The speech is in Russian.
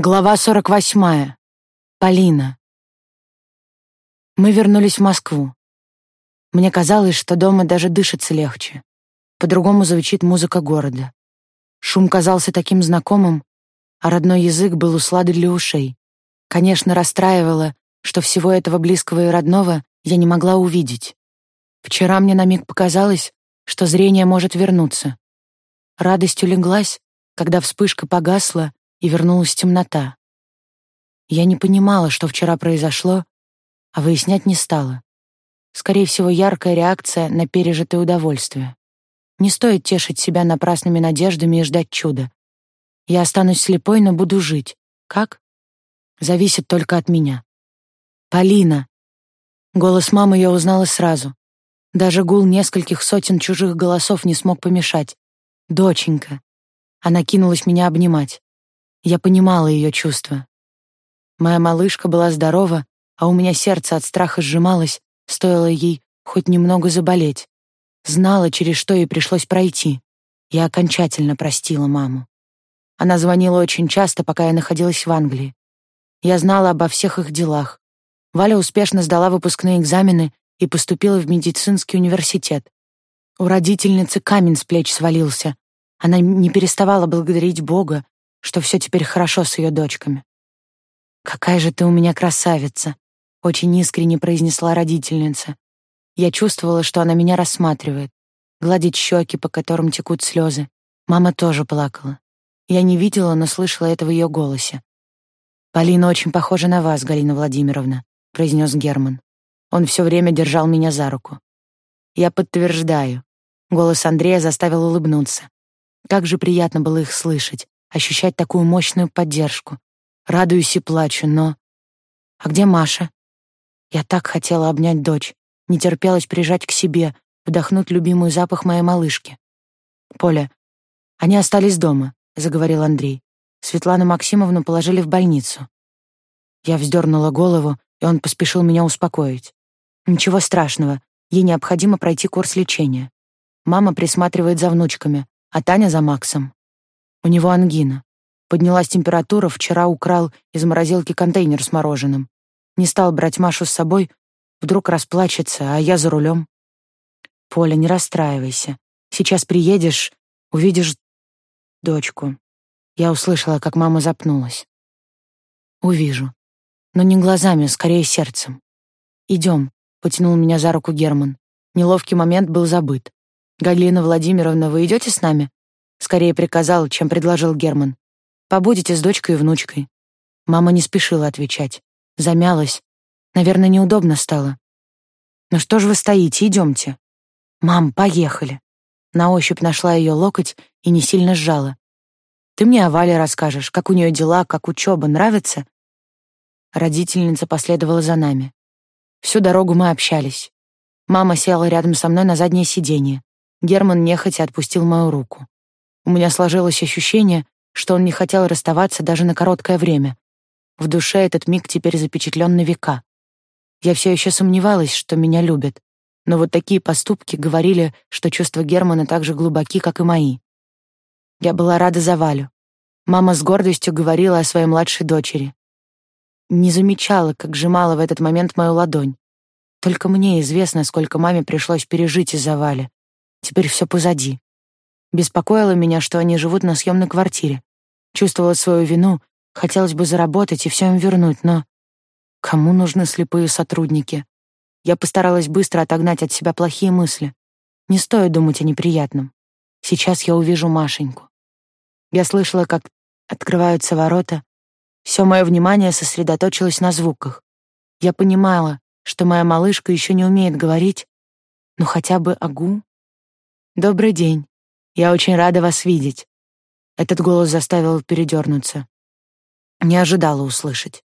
Глава 48. Полина. Мы вернулись в Москву. Мне казалось, что дома даже дышится легче. По-другому звучит музыка города. Шум казался таким знакомым, а родной язык был услады для ушей. Конечно, расстраивало, что всего этого близкого и родного я не могла увидеть. Вчера мне на миг показалось, что зрение может вернуться. Радость улеглась, когда вспышка погасла, и вернулась темнота. Я не понимала, что вчера произошло, а выяснять не стала. Скорее всего, яркая реакция на пережитое удовольствие. Не стоит тешить себя напрасными надеждами и ждать чуда. Я останусь слепой, но буду жить. Как? Зависит только от меня. Полина. Голос мамы я узнала сразу. Даже гул нескольких сотен чужих голосов не смог помешать. Доченька. Она кинулась меня обнимать. Я понимала ее чувства. Моя малышка была здорова, а у меня сердце от страха сжималось, стоило ей хоть немного заболеть. Знала, через что ей пришлось пройти. Я окончательно простила маму. Она звонила очень часто, пока я находилась в Англии. Я знала обо всех их делах. Валя успешно сдала выпускные экзамены и поступила в медицинский университет. У родительницы камень с плеч свалился. Она не переставала благодарить Бога, что все теперь хорошо с ее дочками. «Какая же ты у меня красавица!» — очень искренне произнесла родительница. Я чувствовала, что она меня рассматривает, гладит щеки, по которым текут слезы. Мама тоже плакала. Я не видела, но слышала это в ее голосе. «Полина очень похожа на вас, Галина Владимировна», — произнес Герман. Он все время держал меня за руку. «Я подтверждаю». Голос Андрея заставил улыбнуться. Как же приятно было их слышать ощущать такую мощную поддержку. Радуюсь и плачу, но... А где Маша? Я так хотела обнять дочь, не терпелось прижать к себе, вдохнуть любимый запах моей малышки. «Поля, они остались дома», — заговорил Андрей. Светлану Максимовну положили в больницу. Я вздернула голову, и он поспешил меня успокоить. «Ничего страшного, ей необходимо пройти курс лечения. Мама присматривает за внучками, а Таня за Максом. У него ангина. Поднялась температура, вчера украл из морозилки контейнер с мороженым. Не стал брать Машу с собой, вдруг расплачется, а я за рулем. Поля, не расстраивайся. Сейчас приедешь, увидишь дочку. Я услышала, как мама запнулась. Увижу. Но не глазами, скорее сердцем. Идем, потянул меня за руку Герман. Неловкий момент был забыт. Галина Владимировна, вы идете с нами? Скорее приказал, чем предложил Герман. Побудете с дочкой и внучкой. Мама не спешила отвечать. Замялась. Наверное, неудобно стало. Ну что ж вы стоите, идемте. Мам, поехали. На ощупь нашла ее локоть и не сильно сжала. Ты мне о Вале расскажешь, как у нее дела, как учеба, нравится? Родительница последовала за нами. Всю дорогу мы общались. Мама села рядом со мной на заднее сиденье. Герман нехотя отпустил мою руку. У меня сложилось ощущение, что он не хотел расставаться даже на короткое время. В душе этот миг теперь запечатлен на века. Я все еще сомневалась, что меня любят, но вот такие поступки говорили, что чувства Германа так же глубоки, как и мои. Я была рада за Валю. Мама с гордостью говорила о своей младшей дочери. Не замечала, как сжимала в этот момент мою ладонь. Только мне известно, сколько маме пришлось пережить из-за Вали. Теперь все позади. Беспокоило меня, что они живут на съемной квартире. Чувствовала свою вину, хотелось бы заработать и все им вернуть, но... Кому нужны слепые сотрудники? Я постаралась быстро отогнать от себя плохие мысли. Не стоит думать о неприятном. Сейчас я увижу Машеньку. Я слышала, как открываются ворота. Все мое внимание сосредоточилось на звуках. Я понимала, что моя малышка еще не умеет говорить, но хотя бы агу. «Добрый день», я очень рада вас видеть. Этот голос заставил передернуться. Не ожидала услышать.